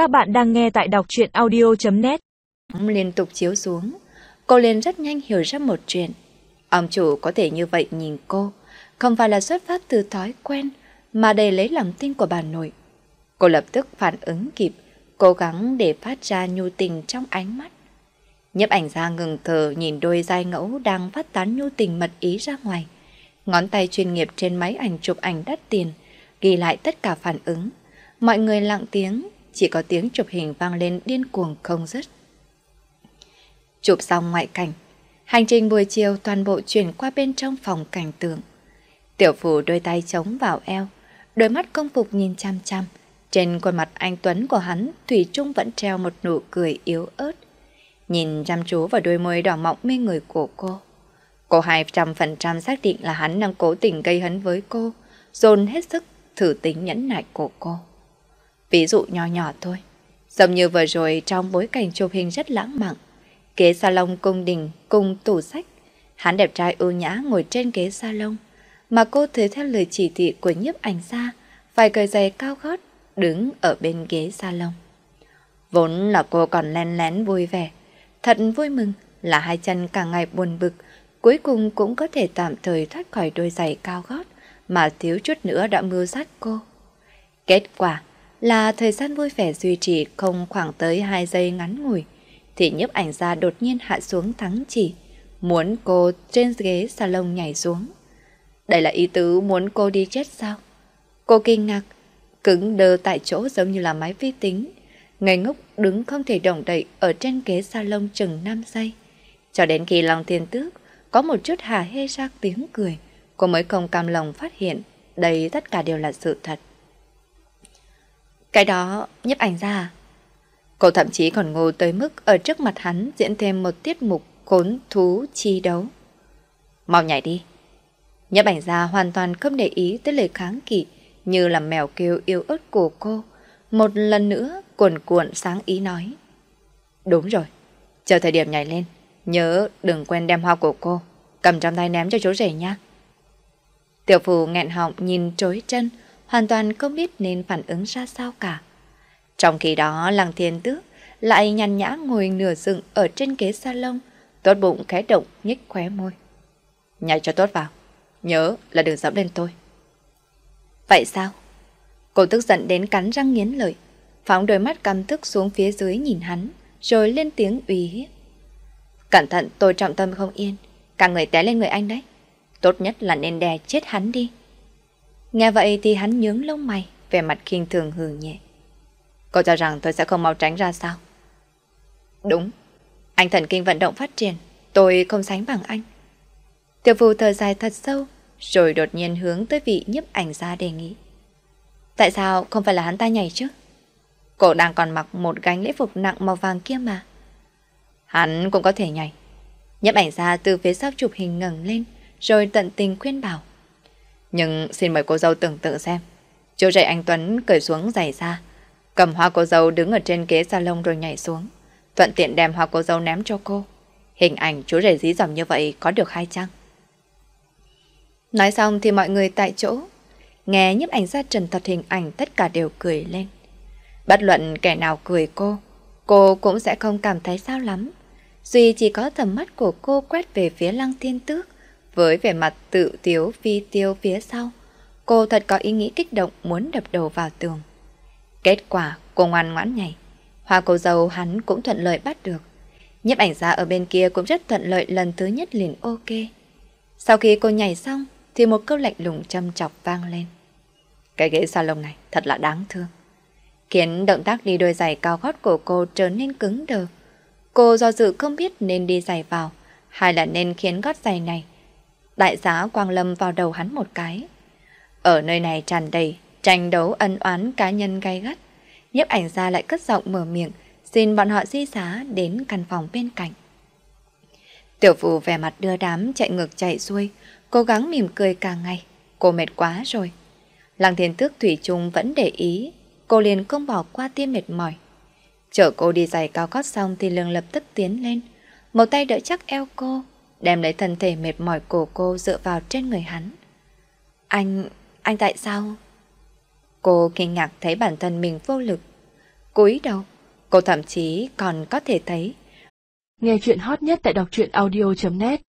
Các bạn đang nghe tại đọc truyện audio.net Liên tục chiếu xuống, cô liền rất nhanh hiểu ra một chuyện. Ông chủ có thể như vậy nhìn cô, không phải là xuất phát từ thói quen, mà để lấy lòng tin của bà nội. Cô lập tức phản ứng kịp, cố gắng để phát ra nhu tình trong ánh mắt. Nhấp ảnh ra ngừng thờ nhìn đôi dai ngẫu đang phát tán nhu tình mật ý ra ngoài. Ngón tay chuyên nghiệp trên máy ảnh chụp ảnh đắt tiền, ghi lại tất cả phản ứng. Mọi người lặng tiếng, chỉ có tiếng chụp hình vang lên điên cuồng không dứt. Chụp xong ngoại cảnh, hành trình buổi chiều toàn bộ chuyển qua bên trong phòng cảnh tượng. Tiểu phủ đôi tay chống vào eo, đôi mắt công phục nhìn chăm chăm. Trên khuôn mặt anh Tuấn của hắn, Thủy Trung vẫn treo một nụ cười yếu ớt. Nhìn chăm chú vào đôi môi đỏ mọng mê người của cô. Cô 200% xác định là hắn đang cố tình gây hấn với cô, dồn hết sức thử tính nhẫn nại của cô. Ví dụ nhỏ nhỏ thôi. Giống như vừa rồi trong bối cảnh chụp hình rất lãng mạn. Kế salon cung đình cùng tủ sách. Hắn đẹp trai ưu nhã ngồi trên ghế salon. Mà cô thấy theo lời chỉ thị của nhiếp ảnh gia phải cởi giày cao gót đứng ở bên ghế salon. Vốn là cô còn len lén vui vẻ. Thật vui mừng là hai chân cả ngày buồn bực, cuối cùng cũng có thể tạm thời thoát khỏi đôi giày cao gót mà thiếu chút nữa đã mưu sát cô. Kết quả là thời gian vui vẻ duy trì không khoảng tới 2 giây ngắn ngủi, thì nhiếp ảnh gia đột nhiên hạ xuống thắng chỉ, muốn cô trên ghế salon nhảy xuống. Đây là ý tứ muốn cô đi chết sao? Cô kinh ngạc, cứng đơ tại chỗ giống như là máy vi tính, ngây ngốc đứng không thể động đậy ở trên ghế salon chừng 5 giây. Cho đến khi lòng tiền tước có một chút hà hê ra tiếng cười, cô mới không cam lòng phát hiện đây tất cả đều là sự thật. Cái đó nhấp ảnh ra à? Cô thậm chí còn ngô tới mức ở trước mặt hắn diễn thêm một tiết mục khốn thú chi đấu. Mau nhảy đi. Nhấp ảnh ra hoàn toàn không để ý tới lời kháng kỵ như là mèo kêu yêu ớt của cô. Một lần nữa cuộn cuộn sáng ý nói. Đúng rồi, chờ thời điểm nhảy lên, nhớ đừng quên đem hoa của cô, cầm trong tay ném cho chú rể nha. Tiểu phù nghẹn họng nhìn trối chân, hoàn toàn không biết nên phản ứng ra sao cả. Trong khi đó, Lăng Thiên Tước lại nhàn nhã ngồi nửa dựng ở trên ghế salon, tốt bụng khẽ động nhích khóe môi. Nhảy cho tốt vào, nhớ là đừng dẫm lên tôi. Vậy sao? Cô tức giận đến cắn răng nghiến lợi, phóng đôi mắt căm tức xuống phía dưới nhìn hắn, rồi lên tiếng uy hiếp. Cẩn thận tôi trọng tâm không yên, cả người té lên người anh đấy. Tốt nhất là nên đè chết hắn đi. Nghe vậy thì hắn nhướng lông mày, vẻ mặt khinh thường hừ nhẹ. Cậu cho rằng tôi sẽ không mau tránh ra sao? Đúng, anh thần kinh vận động phát triển, tôi không sánh bằng anh. Tiểu phù thở dài thật sâu, rồi đột nhiên hướng tới vị nhiếp ảnh ra đề nghị. Tại sao không phải là hắn ta nhảy chứ? Cô đang còn mặc một gánh lễ phục nặng màu vàng kia mà. Hắn cũng có thể nhảy. Nhấp ảnh ra từ phía sau chụp hình ngẩng lên, rồi tận tình khuyên bảo. Nhưng xin mời cô dâu tưởng tượng xem. Chú rể anh Tuấn cởi xuống giày ra, cầm hoa cô dâu đứng ở trên ghế salon rồi nhảy xuống. Thuận tiện đem hoa cô dâu ném cho cô. Hình ảnh chú rể dí dỏm như vậy có được hay chăng? Nói xong thì mọi người tại chỗ, nghe nhiếp ảnh ra trần thật hình ảnh tất cả đều cười lên. Bất luận kẻ nào cười cô, cô cũng sẽ không cảm thấy sao lắm. Duy chỉ có tầm mắt của cô quét về phía lăng thiên tước, với vẻ mặt tự tiếu phi tiêu phía sau, cô thật có ý nghĩ kích động muốn đập đầu vào tường. Kết quả cô ngoan ngoãn nhảy. Hoa cô dâu hắn cũng thuận lợi bắt được. Nhiếp ảnh ra ở bên kia cũng rất thuận lợi lần thứ nhất liền ok. Sau khi cô nhảy xong thì một câu lạnh lùng châm chọc vang lên. Cái ghế salon này thật là đáng thương. Khiến động tác đi đôi giày cao gót của cô trở nên cứng đờ. Cô do dự không biết nên đi giày vào hay là nên khiến gót giày này đại giá quang lâm vào đầu hắn một cái. Ở nơi này tràn đầy, tranh đấu ân oán cá nhân gay gắt. Nhiếp ảnh ra lại cất giọng mở miệng, xin bọn họ di xá đến căn phòng bên cạnh. Tiểu phụ vẻ mặt đưa đám chạy ngược chạy xuôi, cố gắng mỉm cười càng ngày. Cô mệt quá rồi. Lăng thiên tước Thủy Trung vẫn để ý, cô liền không bỏ qua tiêm mệt mỏi. Chở cô đi giày cao gót xong thì lương lập tức tiến lên, một tay đỡ chắc eo cô, đem lấy thân thể mệt mỏi của cô dựa vào trên người hắn. Anh, anh tại sao? Cô kinh ngạc thấy bản thân mình vô lực. cúi đầu. Cô thậm chí còn có thể thấy. Nghe chuyện hot nhất tại đọc truyện audio.net